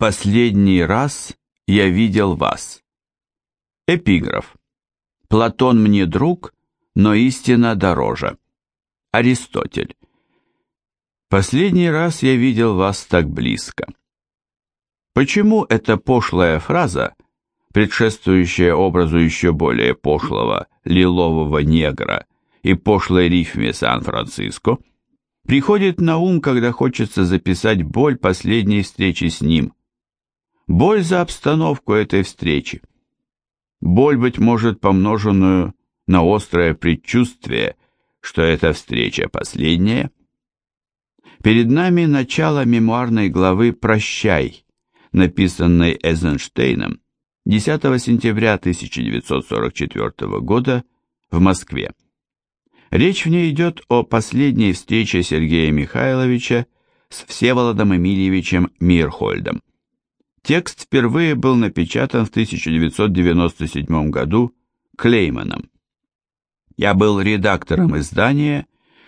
Последний раз я видел вас. Эпиграф. Платон мне друг, но истина дороже. Аристотель. Последний раз я видел вас так близко. Почему эта пошлая фраза, предшествующая образу еще более пошлого лилового негра и пошлой рифме Сан-Франциско, приходит на ум, когда хочется записать боль последней встречи с ним. Боль за обстановку этой встречи. Боль, быть может, помноженную на острое предчувствие, что эта встреча последняя. Перед нами начало мемуарной главы «Прощай», написанной Эйзенштейном 10 сентября 1944 года в Москве. Речь в ней идет о последней встрече Сергея Михайловича с Всеволодом Эмильевичем Мирхольдом. Текст впервые был напечатан в 1997 году Клейманом. Я был редактором издания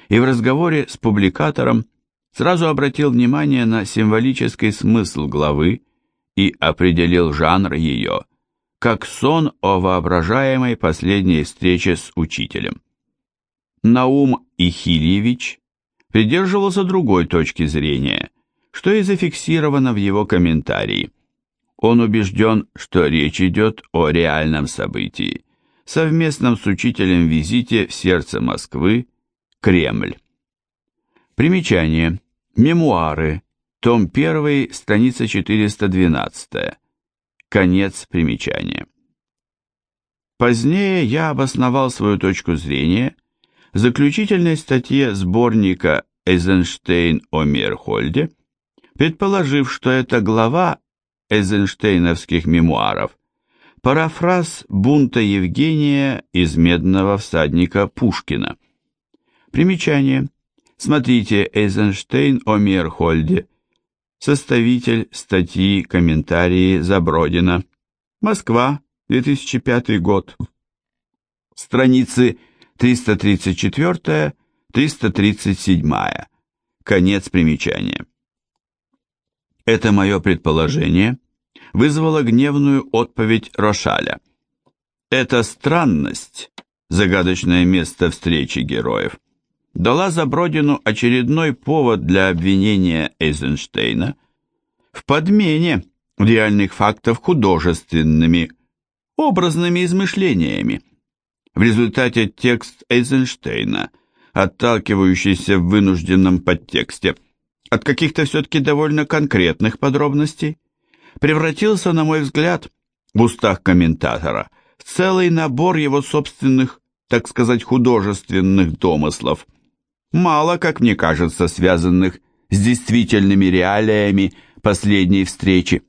и в разговоре с публикатором сразу обратил внимание на символический смысл главы и определил жанр ее как сон о воображаемой последней встрече с учителем. Наум Ихильевич придерживался другой точки зрения, что и зафиксировано в его комментарии. Он убежден, что речь идет о реальном событии, совместном с учителем визите в сердце Москвы, Кремль. Примечание. Мемуары. Том 1, страница 412. Конец примечания. Позднее я обосновал свою точку зрения в заключительной статье сборника Эйзенштейн о Мерхольде, предположив, что эта глава эйзенштейновских мемуаров парафраз бунта Евгения из «Медного всадника» Пушкина. Примечание. Смотрите Эйзенштейн о Мерхольде. Составитель статьи, комментарии Забродина. Москва, 2005 год. Страницы 334-337. Конец примечания. Это мое предположение вызвало гневную отповедь Рошаля. Эта странность, загадочное место встречи героев, дала Забродину очередной повод для обвинения Эйзенштейна в подмене реальных фактов художественными, образными измышлениями. В результате текст Эйзенштейна, отталкивающийся в вынужденном подтексте от каких-то все-таки довольно конкретных подробностей, превратился, на мой взгляд, в устах комментатора в целый набор его собственных, так сказать, художественных домыслов, мало, как мне кажется, связанных с действительными реалиями последней встречи.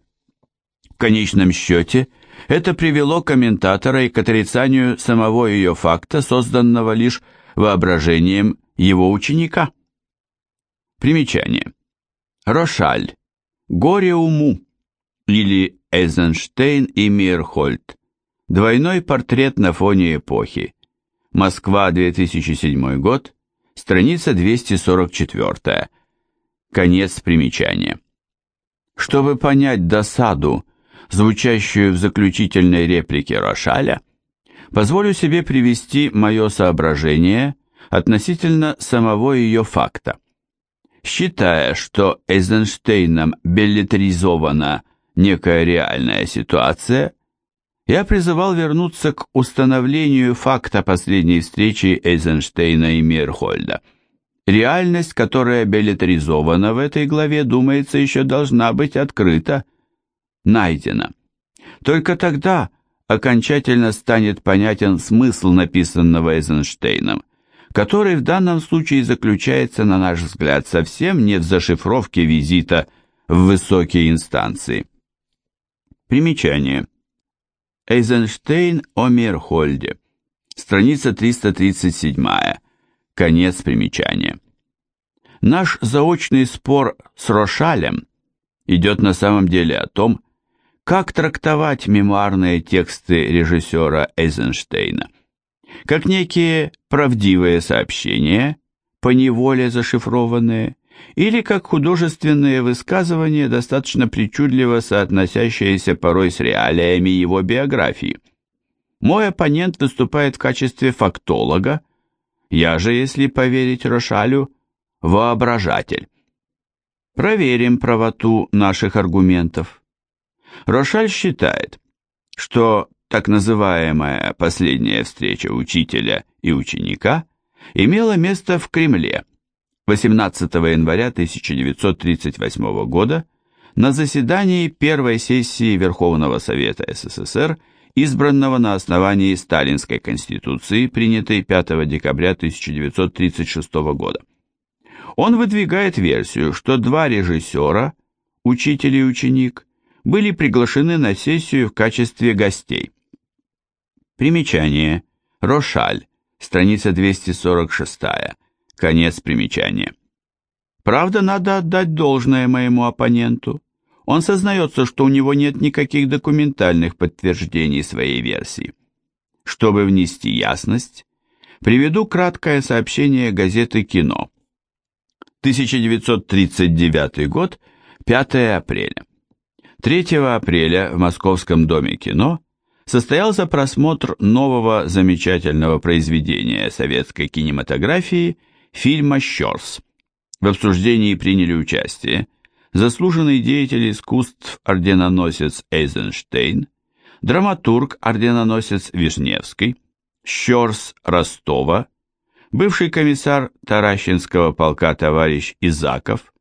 В конечном счете, это привело комментатора и к отрицанию самого ее факта, созданного лишь воображением его ученика. Примечание. Рошаль. Горе уму. Или Эйзенштейн и Мирхольд. Двойной портрет на фоне эпохи. Москва, 2007 год. Страница 244. Конец примечания. Чтобы понять досаду, звучащую в заключительной реплике Рошаля, позволю себе привести мое соображение относительно самого ее факта. Считая, что Эйзенштейном беллетризована некая реальная ситуация, я призывал вернуться к установлению факта последней встречи Эйзенштейна и Мирхольда – Реальность, которая билетаризована в этой главе, думается, еще должна быть открыта, найдена. Только тогда окончательно станет понятен смысл написанного Эйзенштейном, который в данном случае заключается, на наш взгляд, совсем не в зашифровке визита в высокие инстанции. Примечание. Эйзенштейн о Мерхольде. Страница 337. Конец примечания. Наш заочный спор с Рошалем идет на самом деле о том, как трактовать мемуарные тексты режиссера Эйзенштейна. Как некие правдивые сообщения, поневоле зашифрованные, или как художественные высказывания, достаточно причудливо соотносящиеся порой с реалиями его биографии. Мой оппонент выступает в качестве фактолога, я же, если поверить Рошалю, воображатель. Проверим правоту наших аргументов. Рошаль считает, что так называемая последняя встреча учителя и ученика имела место в Кремле 18 января 1938 года на заседании первой сессии Верховного Совета СССР, избранного на основании Сталинской Конституции, принятой 5 декабря 1936 года. Он выдвигает версию, что два режиссера, учитель и ученик, были приглашены на сессию в качестве гостей. Примечание. Рошаль. Страница 246. Конец примечания. Правда, надо отдать должное моему оппоненту. Он сознается, что у него нет никаких документальных подтверждений своей версии. Чтобы внести ясность, приведу краткое сообщение газеты «Кино». 1939 год, 5 апреля. 3 апреля в Московском доме кино состоялся просмотр нового замечательного произведения советской кинематографии фильма «Щорс». В обсуждении приняли участие заслуженный деятель искусств орденоносец Эйзенштейн, драматург орденоносец Вишневский, Щорс Ростова, бывший комиссар Таращинского полка товарищ Изаков,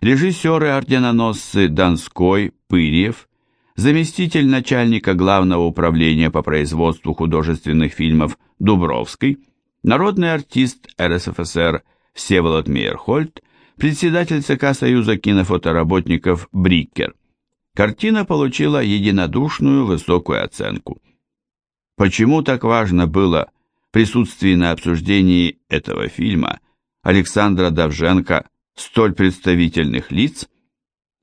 режиссеры-орденоносцы Донской, Пырьев, заместитель начальника Главного управления по производству художественных фильмов Дубровский, народный артист РСФСР Всеволод Мейерхольд, председатель ЦК Союза кинофотоработников Брикер. Картина получила единодушную высокую оценку. Почему так важно было присутствии на обсуждении этого фильма Александра Давженко столь представительных лиц,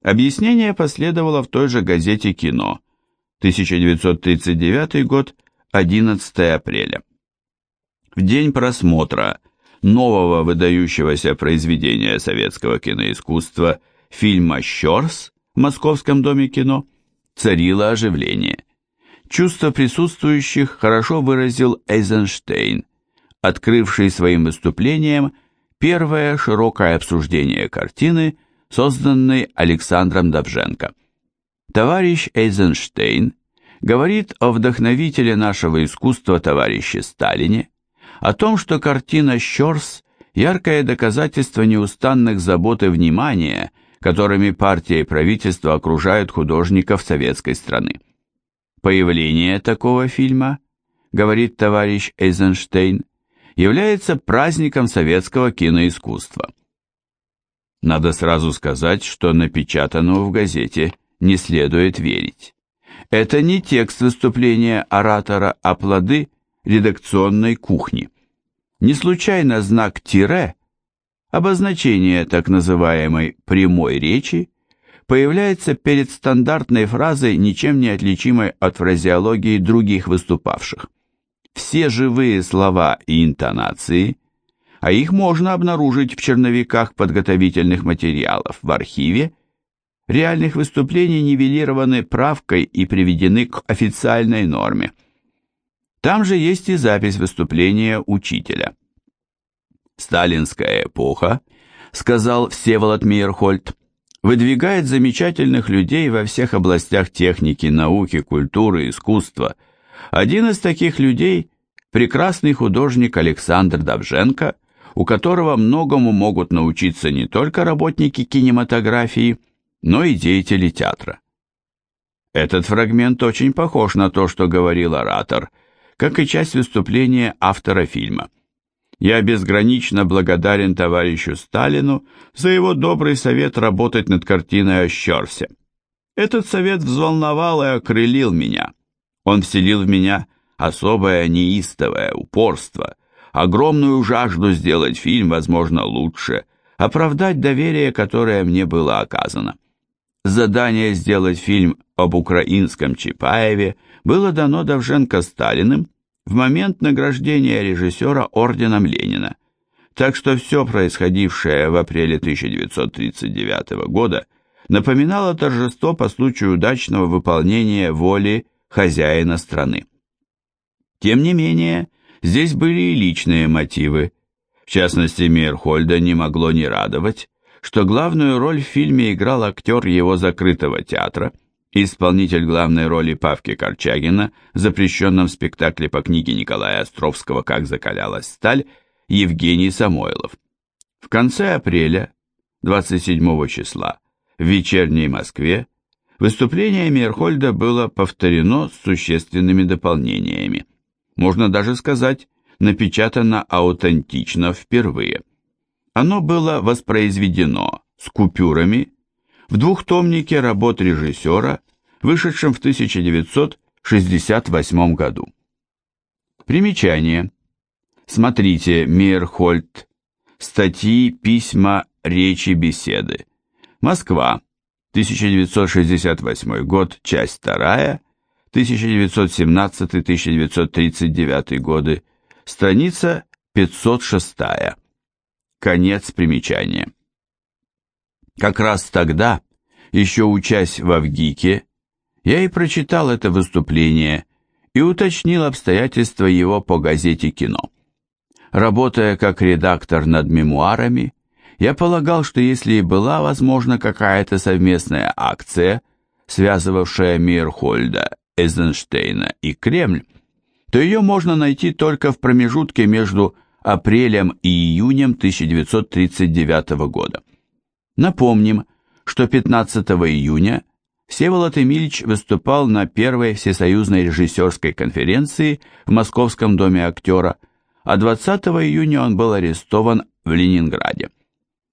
объяснение последовало в той же газете «Кино», 1939 год, 11 апреля. В день просмотра нового выдающегося произведения советского киноискусства фильма «Щорс» в Московском доме кино царило оживление. Чувство присутствующих хорошо выразил Эйзенштейн, открывший своим выступлением – первое широкое обсуждение картины, созданной Александром Давженко. Товарищ Эйзенштейн говорит о вдохновителе нашего искусства товарище Сталине, о том, что картина «Щорс» – яркое доказательство неустанных забот и внимания, которыми партия и правительство окружают художников советской страны. Появление такого фильма, говорит товарищ Эйзенштейн, является праздником советского киноискусства. Надо сразу сказать, что напечатанному в газете не следует верить. Это не текст выступления оратора, а плоды редакционной кухни. Не случайно знак «тире» обозначение так называемой прямой речи появляется перед стандартной фразой, ничем не отличимой от фразеологии других выступавших все живые слова и интонации, а их можно обнаружить в черновиках подготовительных материалов в архиве, реальных выступлений нивелированы правкой и приведены к официальной норме. Там же есть и запись выступления учителя. «Сталинская эпоха», — сказал Всеволод Мейерхольд, выдвигает замечательных людей во всех областях техники, науки, культуры, искусства – один из таких людей – прекрасный художник Александр Давженко, у которого многому могут научиться не только работники кинематографии, но и деятели театра. Этот фрагмент очень похож на то, что говорил оратор, как и часть выступления автора фильма. Я безгранично благодарен товарищу Сталину за его добрый совет работать над картиной о Щерсе. Этот совет взволновал и окрылил меня. Он вселил в меня особое неистовое упорство, огромную жажду сделать фильм, возможно, лучше, оправдать доверие, которое мне было оказано. Задание сделать фильм об украинском Чапаеве было дано Довженко Сталиным в момент награждения режиссера орденом Ленина. Так что все происходившее в апреле 1939 года напоминало торжество по случаю удачного выполнения воли хозяина страны. Тем не менее, здесь были и личные мотивы. В частности, Мейерхольда не могло не радовать, что главную роль в фильме играл актер его закрытого театра, исполнитель главной роли Павки Корчагина в запрещенном спектакле по книге Николая Островского «Как закалялась сталь» Евгений Самойлов. В конце апреля, 27 числа, в вечерней Москве, выступление Мейерхольда было повторено с существенными дополнениями. Можно даже сказать, напечатано аутентично впервые. Оно было воспроизведено с купюрами в двухтомнике работ режиссера, вышедшем в 1968 году. Примечание. Смотрите Мейерхольд. Статьи, письма, речи, беседы. Москва. 1968 год, часть 2, 1917-1939 годы, страница 506. Конец примечания. Как раз тогда, еще учась в Авгике, я и прочитал это выступление и уточнил обстоятельства его по газете «Кино». Работая как редактор над мемуарами, я полагал, что если и была возможна какая-то совместная акция, связывавшая Мирхольда, Эйзенштейна и Кремль, то ее можно найти только в промежутке между апрелем и июнем 1939 года. Напомним, что 15 июня Всеволод Эмильевич выступал на первой всесоюзной режиссерской конференции в Московском доме актера а 20 июня он был арестован в Ленинграде.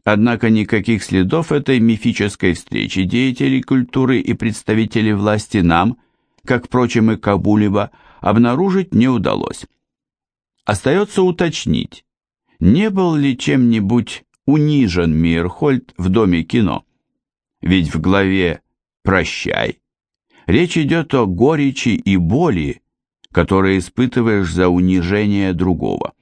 Однако никаких следов этой мифической встречи деятелей культуры и представителей власти нам, как, впрочем, и Кабулева, обнаружить не удалось. Остается уточнить, не был ли чем-нибудь унижен Мейерхольд в Доме кино? Ведь в главе «Прощай» речь идет о горечи и боли, которые испытываешь за унижение другого.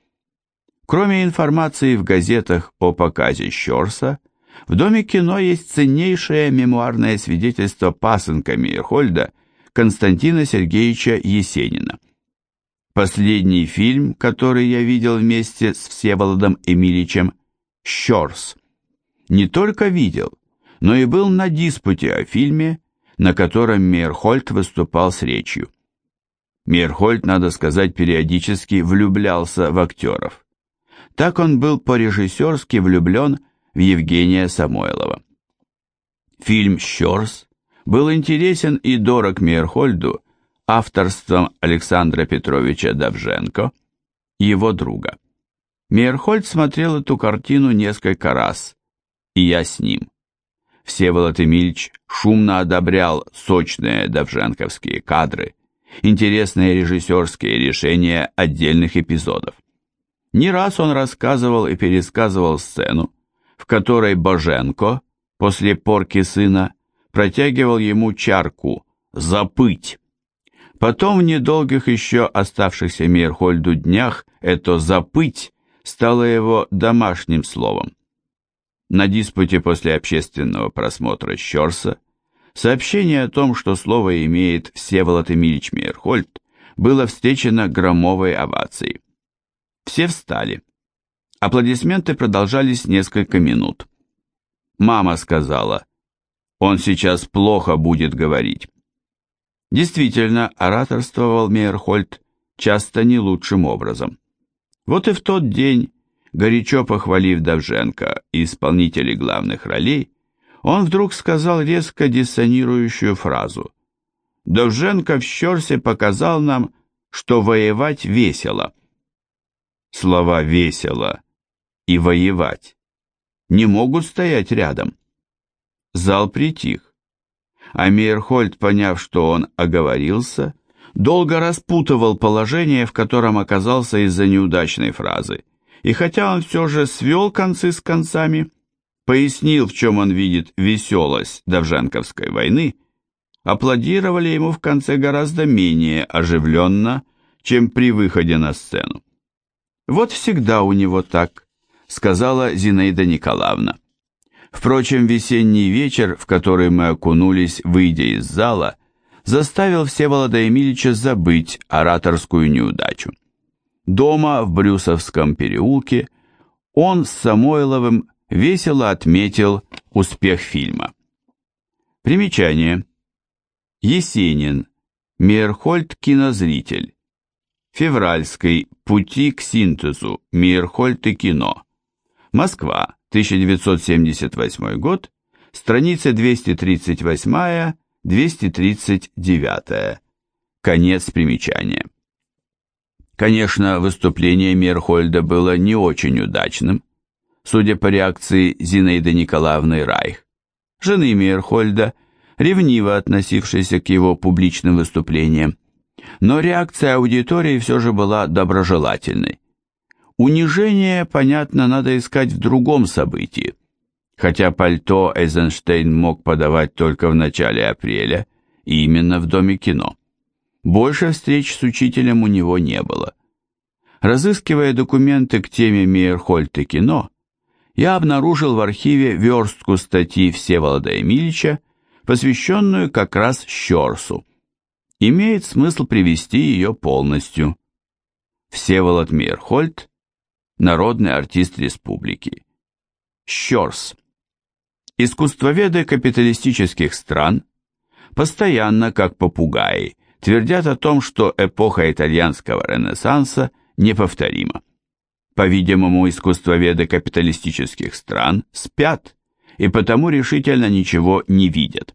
Кроме информации в газетах о показе Щорса, в Доме кино есть ценнейшее мемуарное свидетельство пасынка Мейерхольда Константина Сергеевича Есенина. Последний фильм, который я видел вместе с Всеволодом Эмильичем, «Щорс», не только видел, но и был на диспуте о фильме, на котором Мейерхольд выступал с речью. Мирхольд, надо сказать, периодически влюблялся в актеров. Так он был по-режиссерски влюблен в Евгения Самойлова. Фильм «Щерс» был интересен и дорог Мейерхольду авторством Александра Петровича Давженко, его друга. Мейерхольд смотрел эту картину несколько раз, и я с ним. Всеволод Эмильевич шумно одобрял сочные давженковские кадры – интересные режиссерские решения отдельных эпизодов. Не раз он рассказывал и пересказывал сцену, в которой Боженко, после порки сына, протягивал ему чарку «запыть». Потом в недолгих еще оставшихся Мейерхольду днях это «запыть» стало его домашним словом. На диспуте после общественного просмотра Щерса Сообщение о том, что слово имеет Всеволод Эмильевич Мейерхольд, было встречено громовой овацией. Все встали. Аплодисменты продолжались несколько минут. Мама сказала, он сейчас плохо будет говорить. Действительно, ораторствовал Мейерхольд часто не лучшим образом. Вот и в тот день, горячо похвалив Давженко и исполнителей главных ролей, он вдруг сказал резко диссонирующую фразу. Довженко в Щерсе показал нам, что воевать весело. Слова «весело» и «воевать» не могут стоять рядом. Зал притих. А Мейерхольд, поняв, что он оговорился, долго распутывал положение, в котором оказался из-за неудачной фразы. И хотя он все же свел концы с концами, пояснил, в чем он видит веселость Довженковской войны, аплодировали ему в конце гораздо менее оживленно, чем при выходе на сцену. Вот всегда у него так. сказала Зинаида Николаевна. Впрочем, весенний вечер, в который мы окунулись, выйдя из зала, заставил Всеволода Емельича забыть ораторскую неудачу. Дома в Брюсовском переулке он с Самойловым весело отметил успех фильма. Примечание. Есенин. Мейерхольд кинозритель. Февральский. Пути к синтезу. Мейерхольд и кино. Москва. 1978 год. Страница 238-239. Конец примечания. Конечно, выступление Мейерхольда было не очень удачным, судя по реакции Зинаиды Николаевны Райх, жены Мейерхольда, ревниво относившейся к его публичным выступлениям. Но реакция аудитории все же была доброжелательной. Унижение, понятно, надо искать в другом событии. Хотя пальто Эйзенштейн мог подавать только в начале апреля, именно в Доме кино. Больше встреч с учителем у него не было. Разыскивая документы к теме Мейерхольд и кино, я обнаружил в архиве верстку статьи Всеволода Эмильича, посвященную как раз Щерсу. Имеет смысл привести ее полностью. Всеволод Мейерхольд, народный артист республики. Щерс. Искусствоведы капиталистических стран постоянно, как попугаи, твердят о том, что эпоха итальянского ренессанса неповторима. По-видимому, искусствоведы капиталистических стран спят и потому решительно ничего не видят.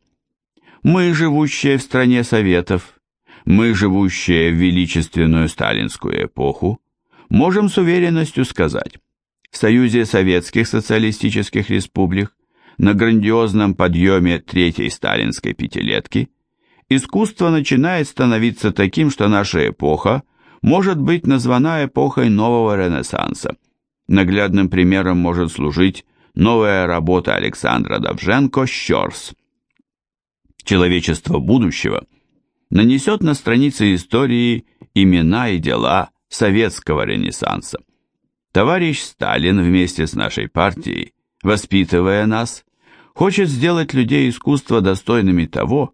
Мы, живущие в стране Советов, мы, живущие в величественную сталинскую эпоху, можем с уверенностью сказать, в Союзе Советских Социалистических Республик на грандиозном подъеме Третьей Сталинской пятилетки искусство начинает становиться таким, что наша эпоха может быть названа эпохой нового Ренессанса. Наглядным примером может служить новая работа Александра Довженко «Щерс». Человечество будущего нанесет на страницы истории имена и дела советского ренессанса. Товарищ Сталин вместе с нашей партией, воспитывая нас, хочет сделать людей искусства достойными того,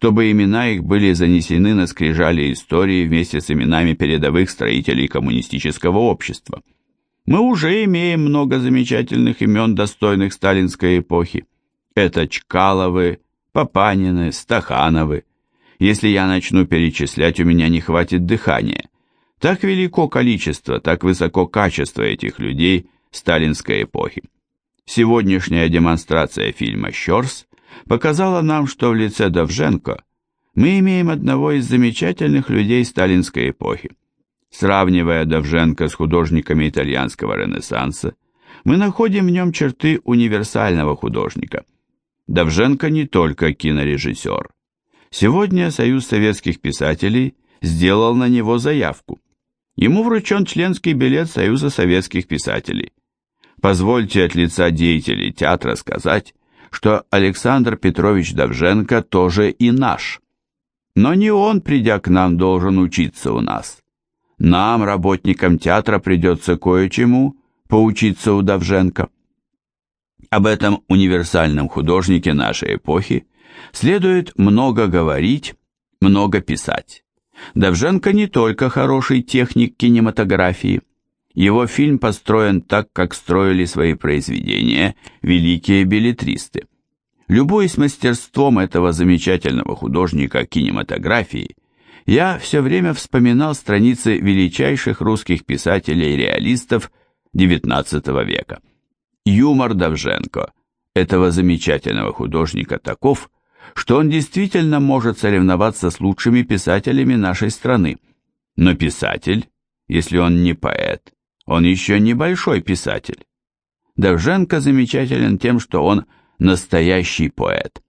чтобы имена их были занесены на скрижали истории вместе с именами передовых строителей коммунистического общества. Мы уже имеем много замечательных имен, достойных сталинской эпохи. Это Чкаловы, Папанины, Стахановы. Если я начну перечислять, у меня не хватит дыхания. Так велико количество, так высоко качество этих людей сталинской эпохи. Сегодняшняя демонстрация фильма «Щерс» показала нам, что в лице Довженко мы имеем одного из замечательных людей сталинской эпохи. Сравнивая Довженко с художниками итальянского ренессанса, мы находим в нем черты универсального художника. Довженко не только кинорежиссер. Сегодня Союз советских писателей сделал на него заявку. Ему вручен членский билет Союза советских писателей. Позвольте от лица деятелей театра сказать, что Александр Петрович Довженко тоже и наш. Но не он, придя к нам, должен учиться у нас. Нам, работникам театра, придется кое-чему поучиться у Довженко. Об этом универсальном художнике нашей эпохи следует много говорить, много писать. Довженко не только хороший техник кинематографии. Его фильм построен так, как строили свои произведения великие билетристы. Любуясь мастерством этого замечательного художника кинематографии, я все время вспоминал страницы величайших русских писателей-реалистов XIX века. Юмор Довженко, этого замечательного художника, таков, что он действительно может соревноваться с лучшими писателями нашей страны. Но писатель, если он не поэт, он еще небольшой писатель. Довженко замечателен тем, что он настоящий поэт.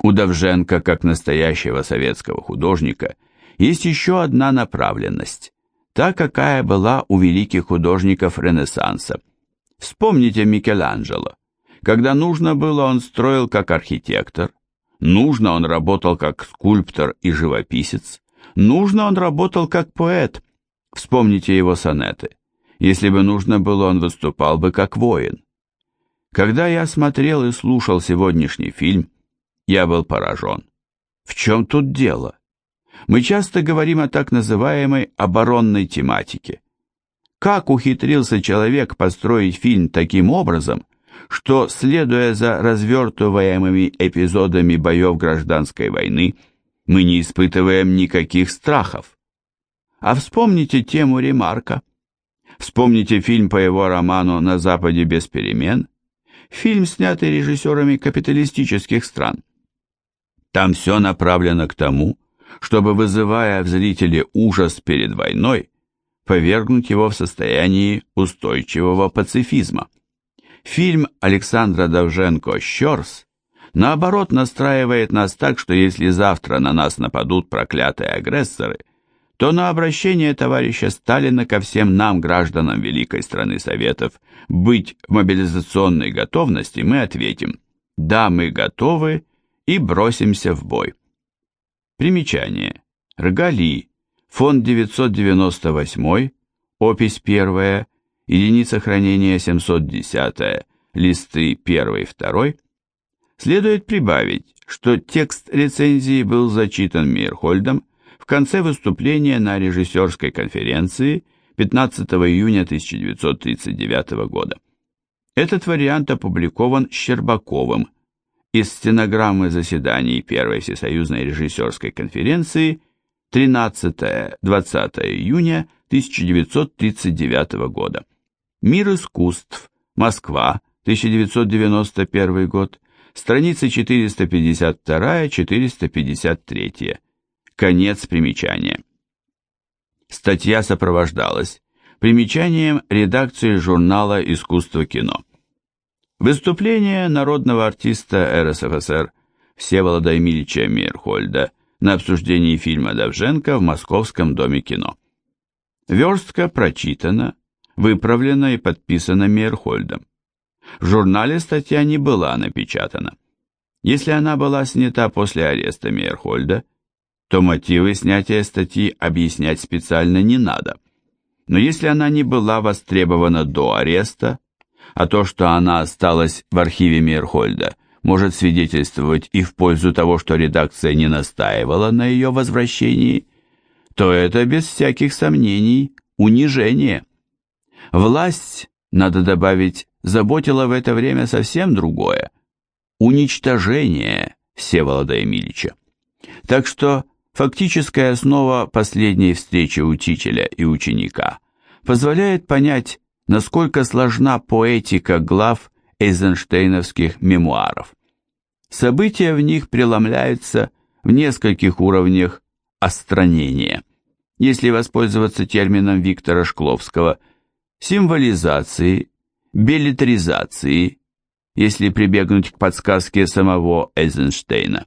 У Довженко, как настоящего советского художника, есть еще одна направленность, та, какая была у великих художников Ренессанса. Вспомните Микеланджело. Когда нужно было, он строил как архитектор, нужно, он работал как скульптор и живописец, нужно, он работал как поэт. Вспомните его сонеты. Если бы нужно было, он выступал бы как воин. Когда я смотрел и слушал сегодняшний фильм, я был поражен. В чем тут дело? Мы часто говорим о так называемой оборонной тематике. Как ухитрился человек построить фильм таким образом, что, следуя за развертываемыми эпизодами боев гражданской войны, мы не испытываем никаких страхов? А вспомните тему Ремарка. Вспомните фильм по его роману «На Западе без перемен», фильм, снятый режиссерами капиталистических стран. Там все направлено к тому, чтобы, вызывая в зрителе ужас перед войной, повергнуть его в состоянии устойчивого пацифизма. Фильм Александра Довженко «Щерс» наоборот настраивает нас так, что если завтра на нас нападут проклятые агрессоры, то на обращение товарища Сталина ко всем нам, гражданам Великой страны Советов, быть в мобилизационной готовности, мы ответим «Да, мы готовы» и бросимся в бой. Примечание. Ргали. Фонд 998, опись 1, единица хранения 710, листы 1-2. Следует прибавить, что текст рецензии был зачитан Мейерхольдом в конце выступления на режиссерской конференции 15 июня 1939 года. Этот вариант опубликован Щербаковым из стенограммы заседаний Первой Всесоюзной режиссерской конференции 13-20 июня 1939 года. Мир искусств. Москва. 1991 год. Страницы 452-453. Конец примечания. Статья сопровождалась примечанием редакции журнала «Искусство кино». Выступление народного артиста РСФСР Всеволода Емельича Мейерхольда на обсуждении фильма Давженко в Московском доме кино. Верстка прочитана, выправлена и подписана Мейерхольдом. В журнале статья не была напечатана. Если она была снята после ареста Мейерхольда, то мотивы снятия статьи объяснять специально не надо. Но если она не была востребована до ареста, а то, что она осталась в архиве Мейерхольда, может свидетельствовать и в пользу того, что редакция не настаивала на ее возвращении, то это без всяких сомнений унижение. Власть, надо добавить, заботила в это время совсем другое – уничтожение Всеволода Емельича. Так что фактическая основа последней встречи учителя и ученика позволяет понять насколько сложна поэтика глав эйзенштейновских мемуаров. События в них преломляются в нескольких уровнях остранения. Если воспользоваться термином Виктора Шкловского, символизации, билетризации, если прибегнуть к подсказке самого Эйзенштейна.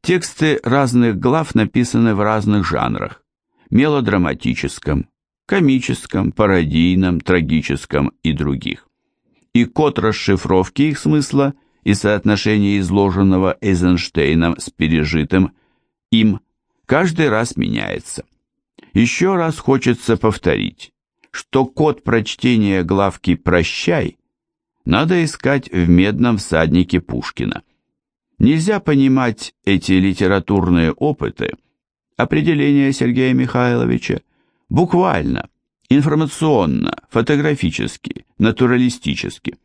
Тексты разных глав написаны в разных жанрах – мелодраматическом, комическом, пародийном, трагическом и других. И код расшифровки их смысла и соотношения изложенного Эйзенштейном с пережитым им каждый раз меняется. Еще раз хочется повторить, что код прочтения главки «Прощай» надо искать в «Медном всаднике» Пушкина. Нельзя понимать эти литературные опыты, определение Сергея Михайловича, Буквально, информационно, фотографически, натуралистически.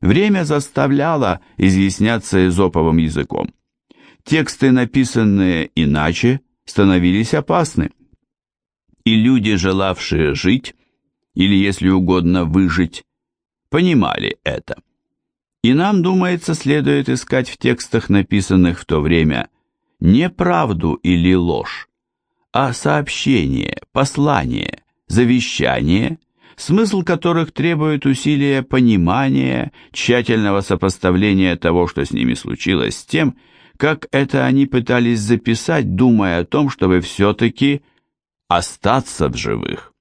Время заставляло изъясняться эзоповым языком. Тексты, написанные иначе, становились опасны. И люди, желавшие жить, или, если угодно, выжить, понимали это. И нам, думается, следует искать в текстах, написанных в то время, не правду или ложь, а сообщение, послание, завещание, смысл которых требует усилия понимания, тщательного сопоставления того, что с ними случилось, с тем, как это они пытались записать, думая о том, чтобы все-таки остаться в живых.